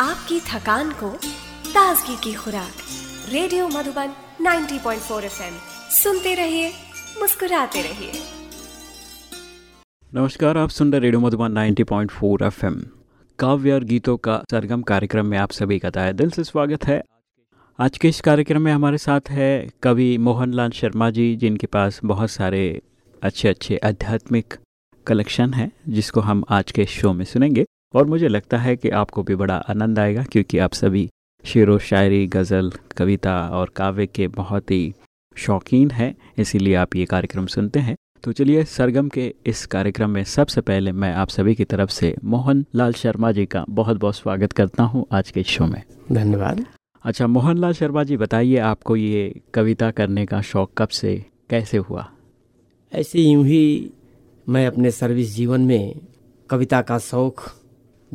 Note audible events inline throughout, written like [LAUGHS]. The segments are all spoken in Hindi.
आपकी थकान को ताजगी की खुराक। Radio Madhuban 90.4 FM. सुनते रहिए, मुस्कुराते रहिए। नमस्कार, आप सुन रहे रेडियो मधुबन 90.4 एफएम। काव्य और गीतों का सरगम कार्यक्रम में आप सभी का तहे दिल से स्वागत है। आज के इस कार्यक्रम में हमारे साथ है कवि मोहनलाल शर्मा जी, जिनके पास बहुत सारे अच्छे अच्छे आध्यात्मिक कलेक्शन है, जिसको हम आज के शो में सुनेंगे। और मुझे लगता है कि आपको भी बड़ा आनंद आएगा क्योंकि आप सभी शेर व शायरी गज़ल कविता और काव्य के बहुत ही शौकीन हैं इसीलिए आप ये कार्यक्रम सुनते हैं। तो चलिए सरगम के इस कार्यक्रम में सबसे पहले मैं आप सभी की तरफ़ से मोहन लाल शर्मा जी का बहुत बहुत स्वागत करता हूँ आज के शो में। धन्यवाद। अच्छा मोहन लाल शर्मा जी बताइए आपको ये कविता करने का शौक कब से कैसे हुआ? ऐसे यूँ ही मैं अपने सर्विस जीवन में कविता का शौक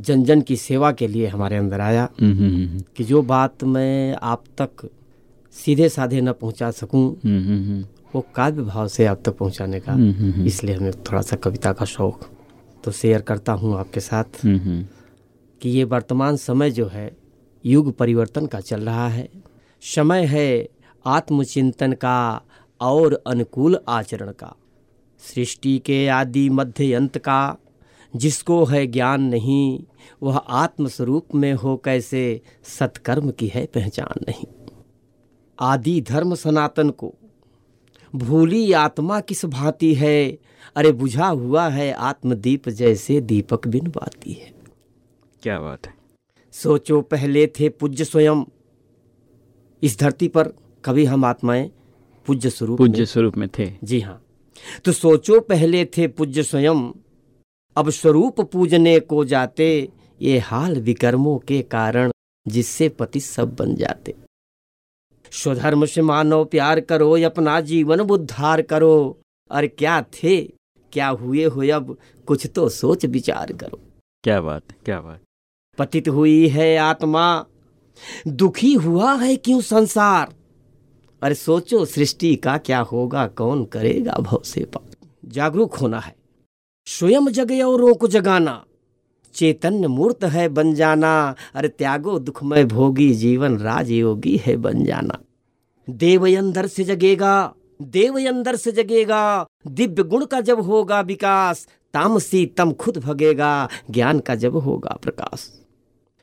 जन जन की सेवा के लिए हमारे अंदर आया हम्म, हम्म, हम्म, कि जो बात मैं आप तक सीधे साधे न पहुँचा सकूँ वो काव्य भाव से आप तक पहुँचाने का इसलिए हमें थोड़ा सा कविता का शौक तो शेयर करता हूँ आपके साथ कि ये वर्तमान समय जो है युग परिवर्तन का चल रहा है। समय है आत्मचिंतन का और अनुकूल आचरण का। सृष्टि के आदि मध्य अंत का जिसको है ज्ञान नहीं वह आत्मस्वरूप में हो कैसे सत्कर्म की है पहचान नहीं। आदि धर्म सनातन को भूली आत्मा किस भांति है? अरे बुझा हुआ है आत्मदीप जैसे दीपक बिन बाती है। क्या बात है? सोचो पहले थे पूज्य स्वयं। इस धरती पर कभी हम आत्माएँ पूज्य स्वरूप पूज्य स्वरूप में थे। जी हाँ। तो सोचो पहले थे पूज्य स्वयं। अब स्वरूप पूजने को जाते ये हाल विकर्मों के कारण जिससे पति सब बन जाते। स्वधर्म से मानो प्यार करो अपना जीवन उद्धार करो। और क्या थे क्या हुए हो अब कुछ तो सोच विचार करो। क्या बात है क्या बात। पतित हुई है आत्मा दुखी हुआ है क्यों संसार? अरे सोचो सृष्टि का क्या होगा कौन करेगा भव से पार जागरूक होना है। स्वयं जगे औरों को जगाना। चैतन्य मूर्त है बन जाना। अरे त्यागो दुखमय भोगी, जीवन राजयोगी है बन जाना। देव अंदर से जगेगा, देव अंदर से जगेगा। दिव्य गुण का जब होगा विकास, तामसी तम खुद भगेगा। ज्ञान का जब होगा प्रकाश।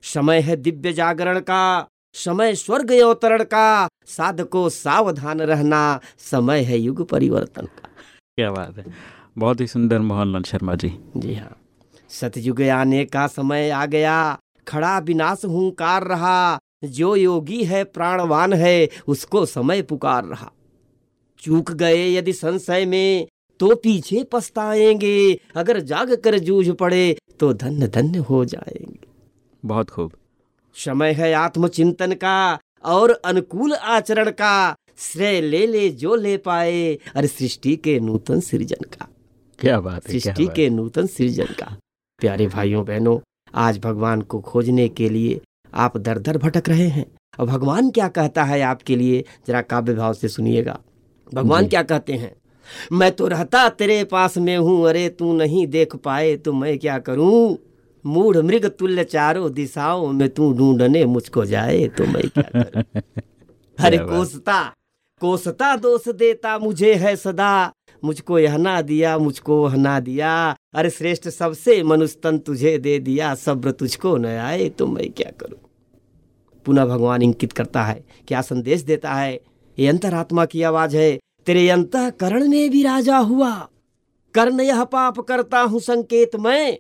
समय है दिव्य जागरण का, समय स्वर्ग अवतरण का। साधको सावधान रहना, समय है युग परिवर्तन का। क्या बात है। बहुत ही सुंदर मोहनलाल शर्मा जी। जी हाँ। सतयुग आने का समय आ गया। खड़ा विनाश हुंकार रहा। जो योगी है प्राणवान है उसको समय पुकार रहा। चूक गए यदि संशय में तो पीछे पछताएँगे। अगर जाग कर जूझ पड़े तो धन्य धन्य हो जाएँगे। बहुत खूब। समय है आत्मचिंतन का और अनुकूल आचरण का। श्रेय ले ले जो ले पाए अरे सृष्टि के नूतन सृजन का। क्या बात है सृष्टि के नूतन सृजन का। प्यारे भाइयों बहनों आज भगवान को खोजने के लिए आप दर दर भटक रहे हैं। और भगवान क्या कहता है आपके लिए जरा काव्य भाव से सुनिएगा। भगवान क्या कहते हैं? मैं तो रहता तेरे पास में हूँ अरे तू नहीं देख पाए तो मैं क्या करूँ? मूढ़ मृग तुल्य चारों दिशाओं में तू ढूँढने मुझको जाए तो मैं क्या करूँ? अरे [LAUGHS] कोसता कोसता दोष देता मुझे है सदा। मुझको यह ना दिया मुझको वह ना दिया। अरे श्रेष्ठ सबसे मनुस्तन तुझे दे दिया सब्र तुझको न आए तो मैं क्या करूँ? पुनः भगवान इंकित करता है क्या संदेश देता है? ये अंतरात्मा की आवाज़ है तेरे अंतःकरण में भी राजा हुआ। कर्ण यह पाप करता हूँ संकेत मैं।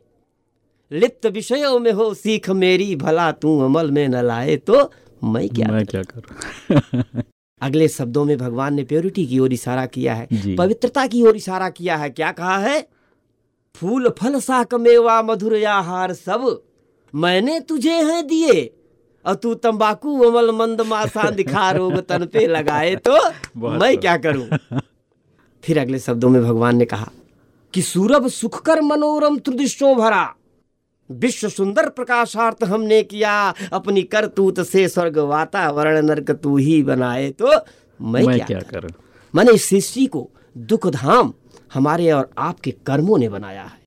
लिप्त विषयों में हो सीख मेरी भला तू अमल में न लाए तो मैं क्या मैं क्या करूँ? [LAUGHS] अगले शब्दों में भगवान ने प्योरिटी की ओर इशारा किया है पवित्रता की ओर इशारा किया है। क्या कहा है? फूल फल साक मेवा मधुर आहार सब मैंने तुझे हैं दिए और तू तंबाकू अमल मंद मासा दिखा [LAUGHS] रोग तन पे लगाए तो मैं क्या करूँ? फिर अगले शब्दों में भगवान ने कहा कि सूरभ सुख कर मनोरम त्रिदृश्यों भरा विश्व सुंदर प्रकाशार्थ हमने किया। अपनी करतूत से स्वर्ग वातावरण नरक तू ही बनाए। तो मैं, मैं क्या, क्या करूँ? मैंने इस सृष्टि को दुख धाम हमारे और आपके कर्मों ने बनाया है।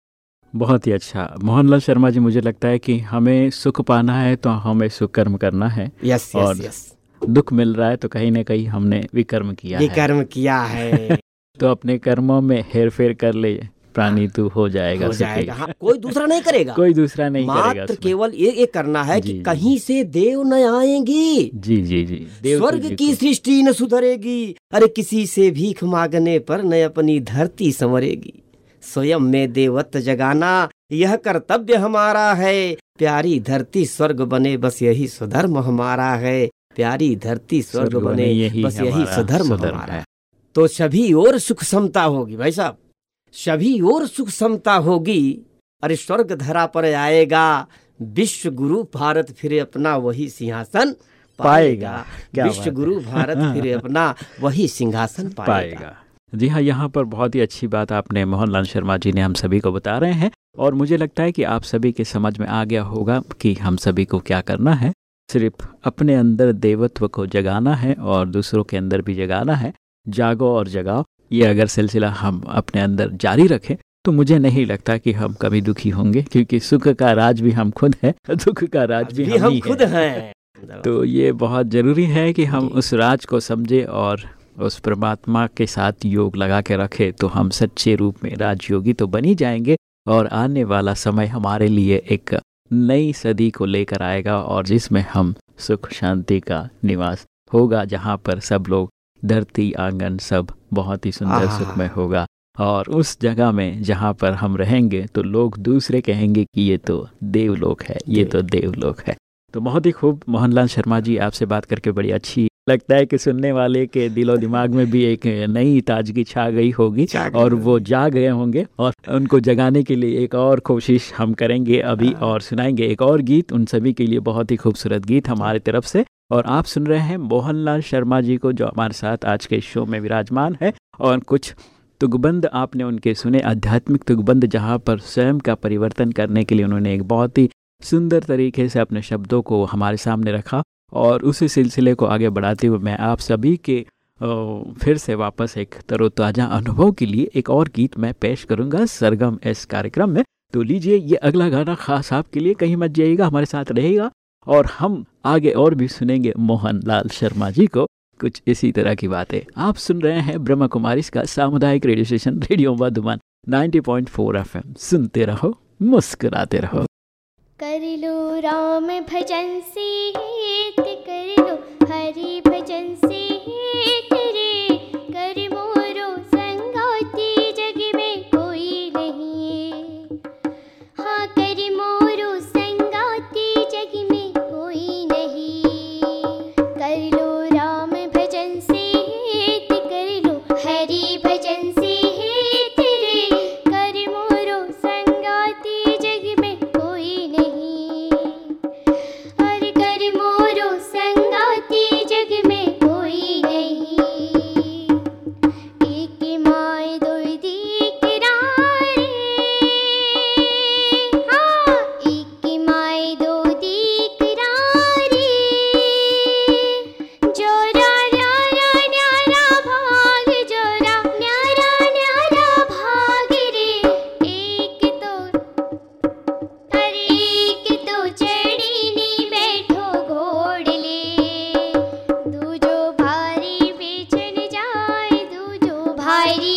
बहुत ही अच्छा। मोहनलाल शर्मा जी मुझे लगता है कि हमें सुख पाना है तो हमें सुकर्म करना है। यस और यस यस दुख मिल रहा है तो कहीं ना कहीं हमने विकर्म किया विकर्म किया है। [LAUGHS] तो अपने कर्मों में हेर फेर कर ले। प्राणी तू हो जाएगा हो जाएगा। हाँ, कोई दूसरा नहीं करेगा। [LAUGHS] कोई दूसरा नहीं मात्र। केवल ये ये करना है कि कहीं से देव न आएँगे। जी जी जी। देव स्वर्ग की सृष्टि न सुधरेगी। अरे किसी से भीख मांगने पर न अपनी धरती संवरेगी। स्वयं में देवत्व जगाना यह कर्तव्य हमारा है। प्यारी धरती स्वर्ग बने बस यही स्वधर्म हमारा है। प्यारी धरती स्वर्ग बने बस यही स्वधर्म हमारा है। तो सभी और सुख समता होगी भाई साहब। सभी और सुख समता होगी। अरे स्वर्ग धरा पर आएगा। विश्व गुरु भारत फिर अपना वही सिंहासन पाएगा। विश्व गुरु भारत फिर [LAUGHS] अपना वही सिंहासन पाएगा, पाएगा। जी हाँ यहाँ पर बहुत ही अच्छी बात आपने मोहनलाल शर्मा जी ने हम सभी को बता रहे हैं। और मुझे लगता है कि आप सभी के समझ में आ गया होगा कि हम सभी को क्या करना है। सिर्फ़ अपने अंदर देवत्व को जगाना है और दूसरों के अंदर भी जगाना है। जागो और जगाओ। ये अगर सिलसिला हम अपने अंदर जारी रखें तो मुझे नहीं लगता कि हम कभी दुखी होंगे क्योंकि सुख का राज भी हम खुद हैं [LAUGHS] दुख का राज भी, भी हम ही खुद हैं है। [LAUGHS] तो ये बहुत ज़रूरी है कि हम उस राज को समझे और उस परमात्मा के साथ योग लगा के रखें तो हम सच्चे रूप में राजयोगी तो बनी जाएँगे और आने वाला समय हमारे लिए एक नई सदी को लेकर आएगा और जिसमें हम सुख शांति का निवास होगा जहाँ पर सब लोग धरती आँगन सब बहुत ही सुंदर सुखमय होगा। और उस जगह में जहाँ पर हम रहेंगे तो लोग दूसरे कहेंगे कि ये तो देवलोक है ये तो देवलोक है। तो बहुत ही खूब मोहनलाल शर्मा जी आपसे बात करके बड़ी अच्छी लगता है कि सुनने वाले के दिलो दिमाग में भी एक नई ताजगी छा गई होगी और वो जाग गए होंगे और उनको जगाने के लिए एक और कोशिश हम करेंगे अभी और सुनाएँगे एक और गीत। उन सभी के लिए बहुत ही खूबसूरत गीत हमारे तरफ़ से। और आप सुन रहे हैं मोहनलाल शर्मा जी को, जो हमारे साथ आज के शो में विराजमान है। और कुछ तुगबंद आपने उनके सुने, आध्यात्मिक तुगबंद, जहाँ पर स्वयं का परिवर्तन करने के लिए उन्होंने एक बहुत ही सुंदर तरीके से अपने शब्दों को हमारे सामने रखा। और उसी सिलसिले को आगे बढ़ाते हुए मैं आप सभी के फिर से वापस एक तरोताज़ा अनुभव के लिए एक और गीत मैं पेश करूँगा, सरगम। इस कार्यक्रम में तो लीजिए, ये अगला गाना खास आपके लिए कहीं मत जाइएगा, हमारे साथ रहेगा। और हम आगे और भी सुनेंगे मोहन लाल शर्मा जी को कुछ इसी तरह की बातें। आप सुन रहे हैं ब्रह्म कुमारी का सामुदायिक radio station, radio Madhuban 90.4 FM. सुनते रहो, मुस्कुराते रहो। कर लो राम भजन से कर लो, हरि भजन से हरी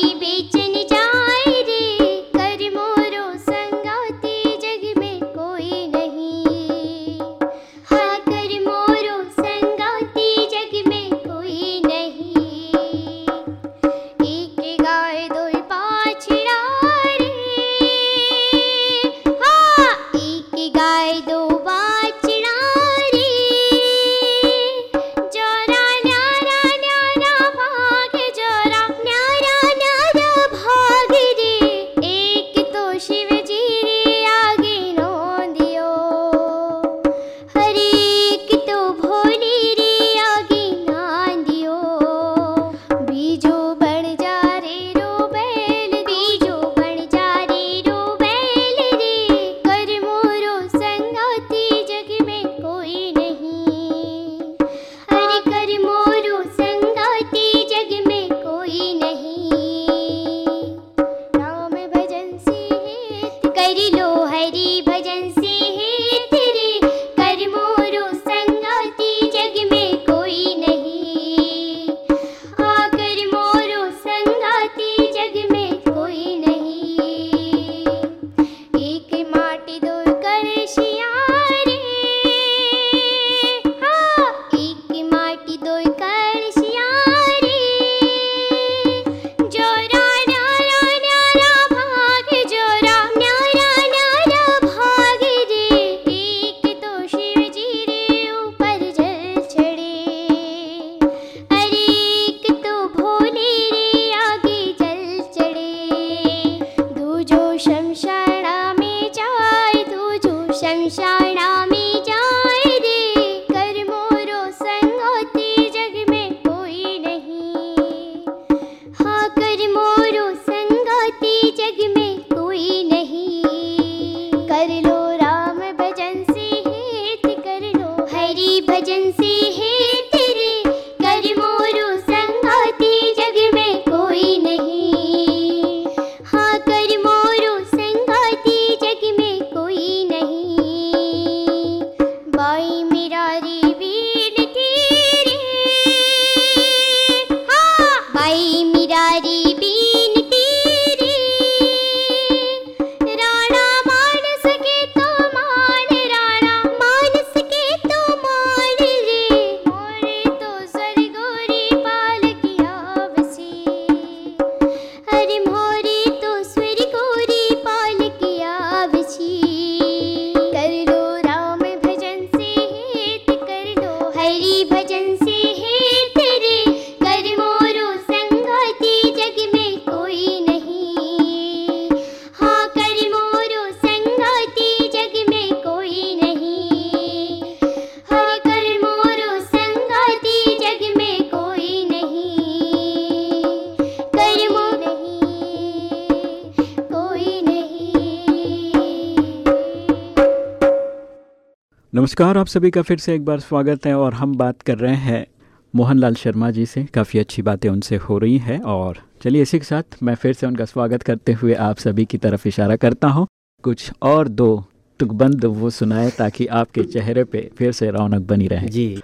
नमस्कार आप सभी का फिर से एक बार स्वागत है और हम बात कर रहे हैं मोहनलाल शर्मा जी से। काफ़ी अच्छी बातें उनसे हो रही हैं और चलिए इसी के साथ मैं फिर से उनका स्वागत करते हुए आप सभी की तरफ़ इशारा करता हूँ। कुछ और दो तुकबंद वो सुनाए ताकि आपके चेहरे पे फिर से रौनक बनी रहे। जी।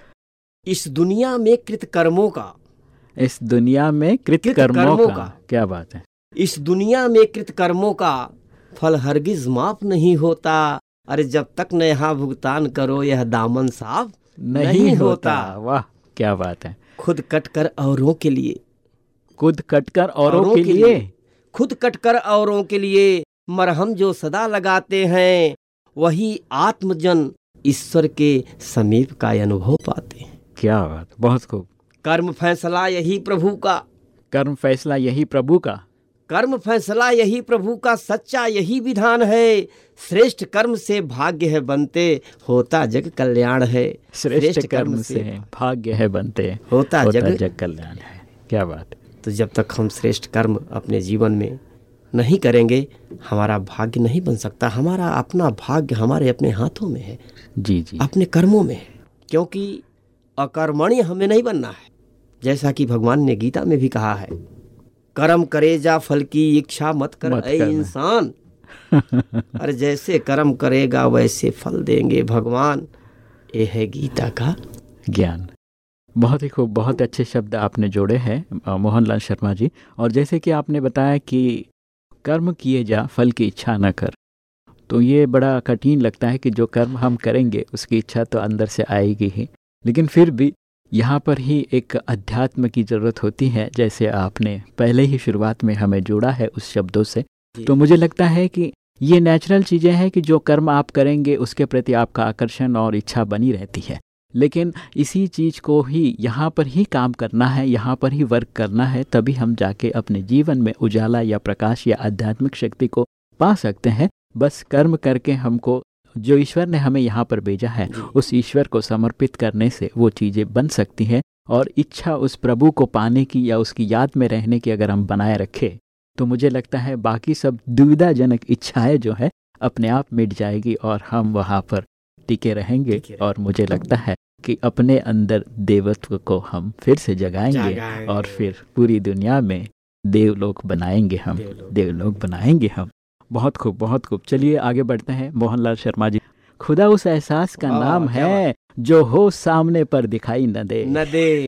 इस दुनिया में कृत कर्मों का। इस दुनिया में कृत कृत कर्मों का, का। क्या बात है। इस दुनिया में कृत कर्मों का फल हरगिज माफ़ नहीं होता। अरे जब तक न यहाँ भुगतान करो यह दामन साफ़ नहीं, नहीं होता। होता। वाह क्या बात है। खुद कटकर औरों के लिए। खुद कटकर औरों औरों के के लिए? खुद कटकर औरों के लिए मरहम जो सदा लगाते हैं वही आत्मजन ईश्वर के समीप का अनुभव पाते हैं। क्या बात बहुत खूब। कर्म फैसला यही प्रभु का। कर्म फैसला यही प्रभु का। कर्म फैसला यही प्रभु का सच्चा यही विधान है। श्रेष्ठ कर्म से भाग्य है बनते होता जग कल्याण है। श्रेष्ठ कर्म कर्म से भाग्य है बनते होता होता जग जग कल्याण है। क्या बात तो जब तक हम श्रेष्ठ कर्म अपने जीवन में नहीं करेंगे हमारा भाग्य नहीं बन सकता। हमारा अपना भाग्य हमारे अपने हाथों में है। जी जी। अपने कर्मों में है। क्योंकि अकर्मण्य हमें नहीं बनना है। जैसा कि भगवान ने गीता में भी कहा है कर्म करे जा फल की इच्छा मत कर मत ऐ इंसान। [LAUGHS] अरे जैसे कर्म करेगा वैसे फल देंगे भगवान। ये है गीता का ज्ञान। बहुत ही खूब बहुत अच्छे शब्द आपने जोड़े हैं मोहनलाल शर्मा जी। और जैसे कि आपने बताया कि कर्म किए जा फल की इच्छा न कर तो ये बड़ा कठिन लगता है कि जो कर्म हम करेंगे उसकी इच्छा तो अंदर से आएगी ही। लेकिन फिर भी यहाँ पर ही एक अध्यात्म की ज़रूरत होती है जैसे आपने पहले ही शुरुआत में हमें जोड़ा है उस शब्दों से। तो मुझे लगता है कि ये नेचुरल चीज़ें हैं कि जो कर्म आप करेंगे उसके प्रति आपका आकर्षण और इच्छा बनी रहती है। लेकिन इसी चीज़ को ही यहाँ पर ही काम करना है यहाँ पर ही वर्क करना है तभी हम जाके अपने जीवन में उजाला या प्रकाश या आध्यात्मिक शक्ति को पा सकते हैं। बस कर्म करके हमको जो ईश्वर ने हमें यहाँ पर भेजा है उस ईश्वर को समर्पित करने से वो चीज़ें बन सकती हैं और इच्छा उस प्रभु को पाने की या उसकी याद में रहने की अगर हम बनाए रखें तो मुझे लगता है बाकी सब दुविधाजनक इच्छाएँ जो है अपने आप मिट जाएगी और हम वहाँ पर टिके रहेंगे टिके और मुझे लगता है कि अपने अंदर देवत्व को हम फिर से जगाएँगे जगाएँगे। और फिर पूरी दुनिया में देवलोक बनाएँगे हम देवलोक। देवलोक बनाएँगे हम बहुत खूब बहुत खूब। चलिए आगे बढ़ते हैं मोहनलाल शर्मा जी। खुदा उस एहसास का नाम है जो हो सामने पर दिखाई न दे। न दे।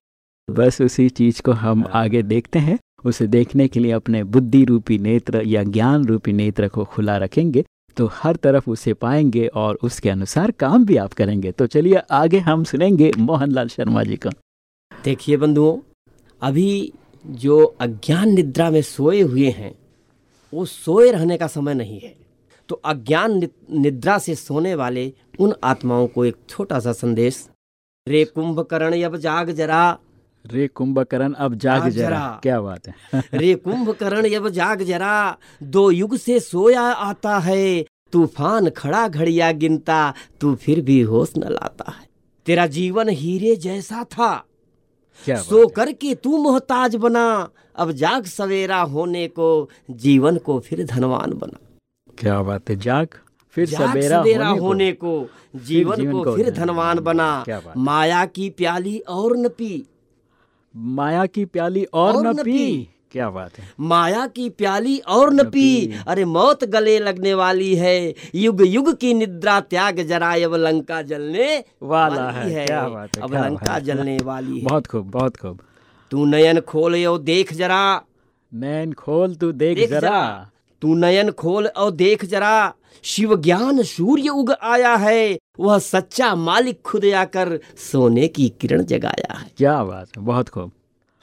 बस उसी चीज़ को हम आगे देखते हैं उसे देखने के लिए अपने बुद्धि रूपी नेत्र या ज्ञान रूपी नेत्र को खुला रखेंगे तो हर तरफ़ उसे पाएँगे और उसके अनुसार काम भी आप करेंगे। तो चलिए आगे हम सुनेंगे मोहनलाल शर्मा जी का। देखिए बंधुओं अभी जो अज्ञान निद्रा में सोए हुए हैं वो सोए रहने का समय नहीं है। तो अज्ञान निद्रा से सोने वाले उन आत्माओं को एक छोटा सा संदेश। रे कुंभकर्ण अब जाग जरा। रे कुंभकर्ण अब जाग जरा। जरा। क्या बात है? [LAUGHS] रे कुंभकर्ण अब जाग जरा। दो युग से सोया आता है। तूफ़ान खड़ा घड़िया गिनता। तू फिर भी होश न लाता है। तेरा जीवन हीरे जैसा था। सो करके तू मोहताज बना। अब जाग सवेरा होने को जीवन को फिर धनवान बना। क्या बात है जाग फिर जाग सवेरा सवेरा होने, होने को को जीवन जीवन को को फिर धनवान बना। माया की प्याली और न पी। माया की प्याली और, और न न पी। क्या बात है। माया की प्याली और न पी। अरे मौत गले लगने वाली है। युग युग की निद्रा त्याग जरा अब लंका जलने वाला वाली है, क्या बात है, अब लंका जलने वाली है। बहुत खूब बहुत खूब। तू नयन खोल और देख जरा। नैन खोल तू देख, देख जरा। तू नयन खोल और देख जरा। शिव ज्ञान सूर्य उग आया है। वह सच्चा मालिक खुद आकर सोने की किरण जगाया है। क्या बात है बहुत खूब।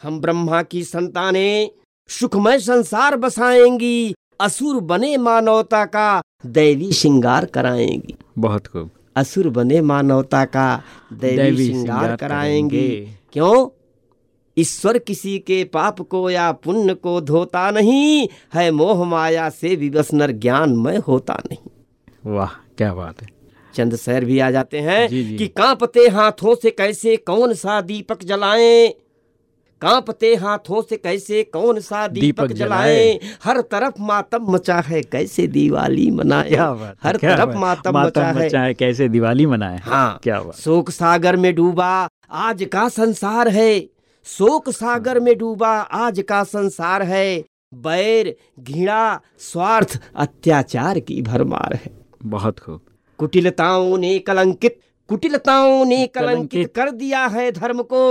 हम ब्रह्मा की संतानें सुखमय संसार बसाएँगी। असुर बने मानवता का दैवी श्रृंगार कराएँगी। बहुत खूब। असुर बने मानवता का दैवी, श्रृंगार कराएँगे। क्यों? ईश्वर किसी के पाप को या पुण्य को धोता नहीं है मोह माया से विवसनर में होता नहीं। वाह क्या बात है। चंद शहर भी आ जाते हैं जी, जी। कि कांपते हाथों से कैसे कौन सा दीपक जलाएँ? कांपते हाथों से कैसे कौन सा दीपक, दीपक जलाएँ? हर तरफ़ मातम मचा है कैसे दिवाली मनाए? हर क्या तरफ़ है। मातम मचा है। मचा है कैसे दिवाली मनाए? हाँ क्या बात शोक सागर में डूबा आज का संसार है। शोक सागर में डूबा आज का संसार है। बैर घृणा स्वार्थ अत्याचार की भरमार है। बहुत खूब। कुटिलताओं ने कलंकित कुटिलताओं ने कलंकित। कर दिया है धर्म को।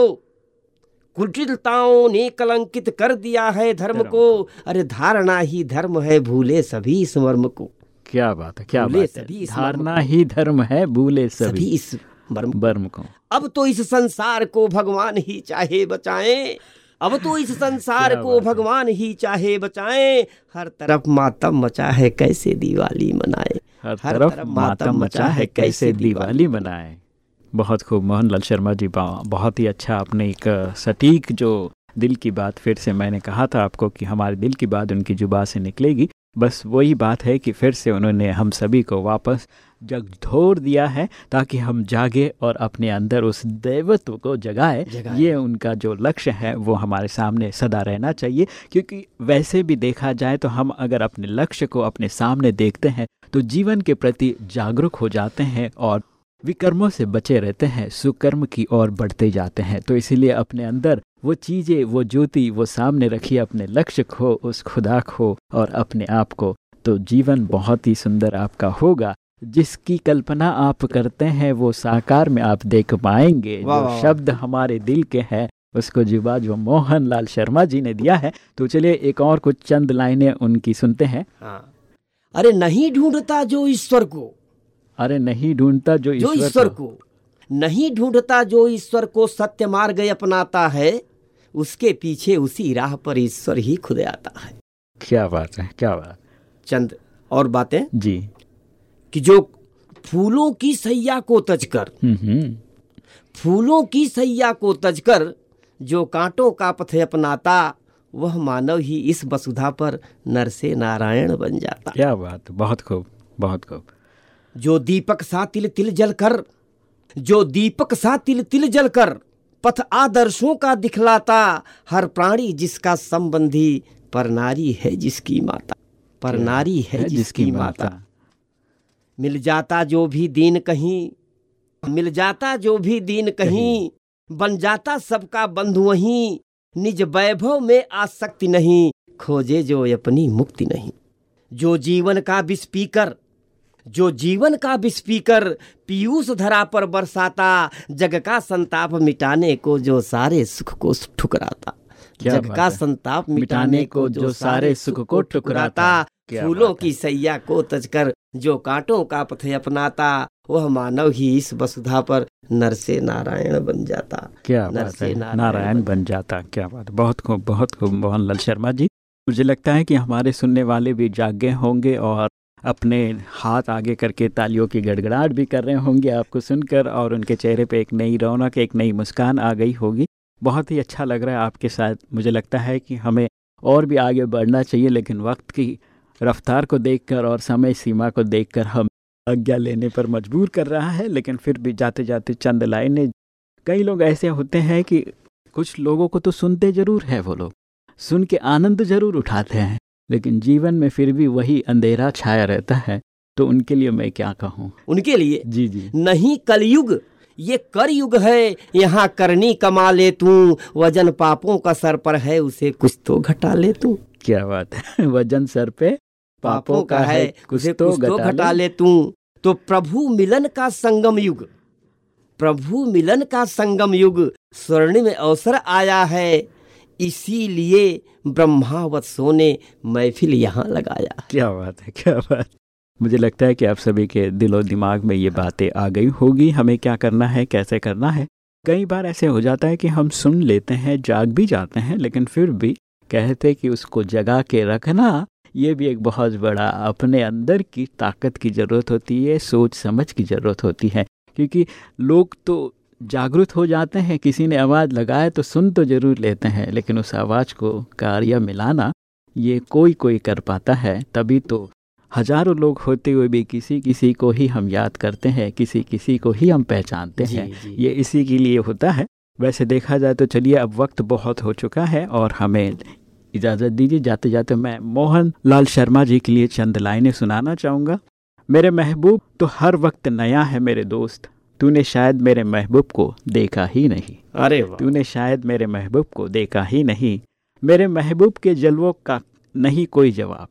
कुटिलताओं ने कलंकित कर दिया है धर्म को। अरे धारणा ही धर्म है भूले सभी इस मर्म को। क्या बात है क्या बात है। धारणा ही धर्म है भूले सभी। सभी इस मर्म बर्म को अब तो इस संसार को भगवान ही चाहे बचाएँ। अब तो इस [LAUGHS] संसार को भगवान ही चाहे बचाएँ। हर तरफ़ मातम मचा है कैसे दिवाली मनाए। हर तरफ़ मातम मचा है कैसे दिवाली मनाए। बहुत खूब मोहनलाल शर्मा जी बहुत ही अच्छा आपने एक सटीक जो दिल की बात फिर से मैंने कहा था आपको कि हमारे दिल की बात उनकी जुबा से निकलेगी। बस वही बात है कि फिर से उन्होंने हम सभी को वापस झकझोर दिया है ताकि हम जागे और अपने अंदर उस दैवत्व को जगाए। ये उनका जो लक्ष्य है वो हमारे सामने सदा रहना चाहिए क्योंकि वैसे भी देखा जाए तो हम अगर अपने लक्ष्य को अपने सामने देखते हैं तो जीवन के प्रति जागरूक हो जाते हैं और विकर्मों से बचे रहते हैं सुकर्म की ओर बढ़ते जाते हैं। तो इसीलिए अपने अंदर वो चीज़ें वो ज्योति वो सामने रखिए अपने लक्ष्य को उस खुदा खो और अपने आप को। तो जीवन बहुत ही सुंदर आपका होगा। जिसकी कल्पना आप करते हैं वो साकार में आप देख पाएँगे। जो। शब्द हमारे दिल के हैं उसको जुबा जो मोहन लाल शर्मा जी ने दिया है। तो चलिए एक और कुछ चंद लाइनें उनकी सुनते हैं। हाँ। अरे नहीं ढूंढता जो ईश्वर को। अरे नहीं ढूंढता जो जो ईश्वर को। नहीं ढूंढता जो ईश्वर को सत्य मार्ग अपनाता है उसके पीछे उसी राह पर ईश्वर ही खुद आता है। क्या बात है क्या बात। चंद और बातें? जी। कि जो फूलों की सैया को तजकर हम्म हम्म। फूलों की सैया को तजकर जो कांटों का पथ अपनाता वह मानव ही इस वसुधा पर नर से नारायण बन जाता। क्या बात बहुत खूब बहुत खूब। जो दीपक सा तिल तिल जल कर जो दीपक सा तिल तिल जल कर पथ आदर्शों का दिखलाता हर प्राणी जिसका संबंधी पर नारी है जिसकी माता पर नारी है जिसकी माता? मिल जाता जो भी दीन कहीं मिल जाता जो भी दीन कहीं बन जाता सबका बंधु वहीं निज वैभव में आसक्ति नहीं खोजे जो अपनी मुक्ति नहीं। जो जीवन का विष पीकर जो जीवन का विष पीकर पीयूष धरा पर बरसाता जग का संताप मिटाने को जो सारे सुख को ठुकराता। जग का संताप मिटाने को जो सारे सुख को ठुकराता फूलों की सैया को तजकर जो कांटों का पथ अपनाता वह मानव ही इस वसुधा पर नर से नारायण बन जाता। क्या नर बात से है। नारायण नारायण बन जाता क्या बात बहुत खूब बहुत खूब मोहनलाल शर्मा जी। मुझे लगता है कि हमारे सुनने वाले भी जागे होंगे और अपने हाथ आगे करके तालियों की गड़गड़ाहट भी कर रहे होंगे आपको सुनकर और उनके चेहरे पे एक नई रौनक एक नई मुस्कान आ गई होगी। बहुत ही अच्छा लग रहा है आपके साथ। मुझे लगता है कि हमें और भी आगे बढ़ना चाहिए लेकिन वक्त की रफ्तार को देखकर और समय सीमा को देखकर हम आज्ञा लेने पर मजबूर कर रहा है लेकिन फिर भी जाते जाते चंद लाइनें। कई लोग ऐसे होते हैं कि कुछ लोगों को तो सुनते ज़रूर है वो लोग सुन के आनंद ज़रूर उठाते हैं लेकिन जीवन में फिर भी वही अंधेरा छाया रहता है तो उनके लिए मैं क्या कहूँ? उनके लिए? जी जी। नहीं कलयुग ये कर युग है यहाँ करनी कमा ले तू वज़न पापों का सर पर है उसे कुछ तो घटा ले तू। क्या बात है [LAUGHS] वज़न सर पे पापों का है उसे तो कुछ तो घटा ले तू। तो प्रभु मिलन का संगम युग। प्रभु मिलन का संगम युग स्वर्णिम अवसर आया है। इसीलिए ब्रह्मावत सोने महफिल यहाँ लगाया क्या बात है क्या बात। मुझे लगता है कि आप सभी के दिलो दिमाग में ये बातें आ गई होगी। हमें क्या करना है कैसे करना है? कई बार ऐसे हो जाता है कि हम सुन लेते हैं जाग भी जाते हैं लेकिन फिर भी कहते कि उसको जगा के रखना ये भी एक बहुत बड़ा अपने अंदर की ताकत की ज़रूरत होती है सोच समझ की ज़रूरत होती है। क्योंकि लोग तो जागरूक हो जाते हैं किसी ने आवाज़ लगाए तो सुन तो ज़रूर लेते हैं लेकिन उस आवाज़ को कार्य मिलाना ये कोई कोई कर पाता है। तभी तो हज़ारों लोग होते हुए भी किसी किसी को ही हम याद करते हैं किसी किसी को ही हम पहचानते जी, हैं। जी। ये इसी के लिए होता है। वैसे देखा जाए तो चलिए अब वक्त बहुत हो चुका है और हमें इजाज़त दीजिए। जाते जाते मैं मोहन लाल शर्मा जी के लिए चंद लाइनें सुनाना चाहूँगा। मेरे महबूब तो हर वक्त नया है मेरे दोस्त। तूने शायद मेरे महबूब को देखा ही नहीं। अरे तूने शायद मेरे महबूब को देखा ही नहीं। मेरे महबूब के जलवों का नहीं कोई जवाब।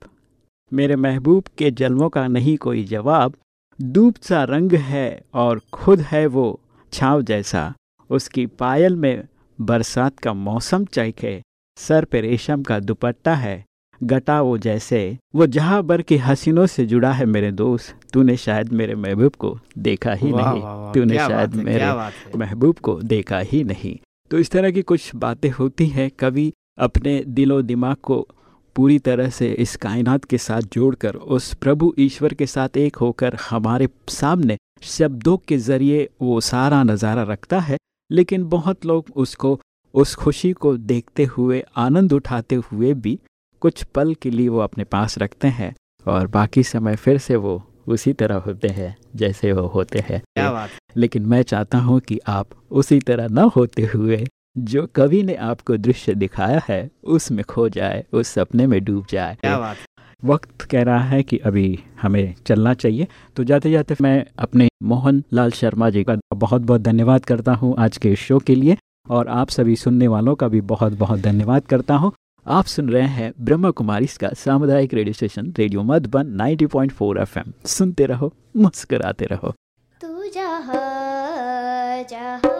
मेरे महबूब के जलवों का नहीं कोई जवाब। दूब सा रंग है और खुद है वो छाँव जैसा। उसकी पायल में बरसात का मौसम चैखे सर पे रेशम का दुपट्टा है गटा वो जैसे। वो जहाँ बर के हसीनों से जुड़ा है मेरे दोस्त तूने शायद मेरे महबूब को देखा ही वाह, नहीं। तूने शायद मेरे। महबूब को देखा ही नहीं। तो इस तरह की कुछ बातें होती हैं कवि अपने दिलो दिमाग को पूरी तरह से इस कायनात के साथ जोड़कर उस प्रभु ईश्वर के साथ एक होकर हमारे सामने शब्दों के ज़रिए वो सारा नज़ारा रखता है लेकिन बहुत लोग उसको उस खुशी को देखते हुए आनंद उठाते हुए भी कुछ पल के लिए वो अपने पास रखते हैं और बाकी समय फिर से वो उसी तरह होते हैं जैसे वो होते हैं। क्या बात लेकिन मैं चाहता हूँ कि आप उसी तरह न होते हुए जो कवि ने आपको दृश्य दिखाया है उसमें खो जाए उस सपने में डूब जाए। क्या बात वक्त कह रहा है कि अभी हमें चलना चाहिए। तो जाते जाते मैं अपने मोहन लाल शर्मा जी का बहुत बहुत धन्यवाद करता हूँ आज के शो के लिए। और आप सभी सुनने वालों का भी बहुत बहुत धन्यवाद करता हूँ। आप सुन रहे हैं ब्रह्म कुमारी का सामुदायिक radio station, radio Madhuban 90.4 point सुनते रहो, मुस्कराते रहो। तू जहा जहाँ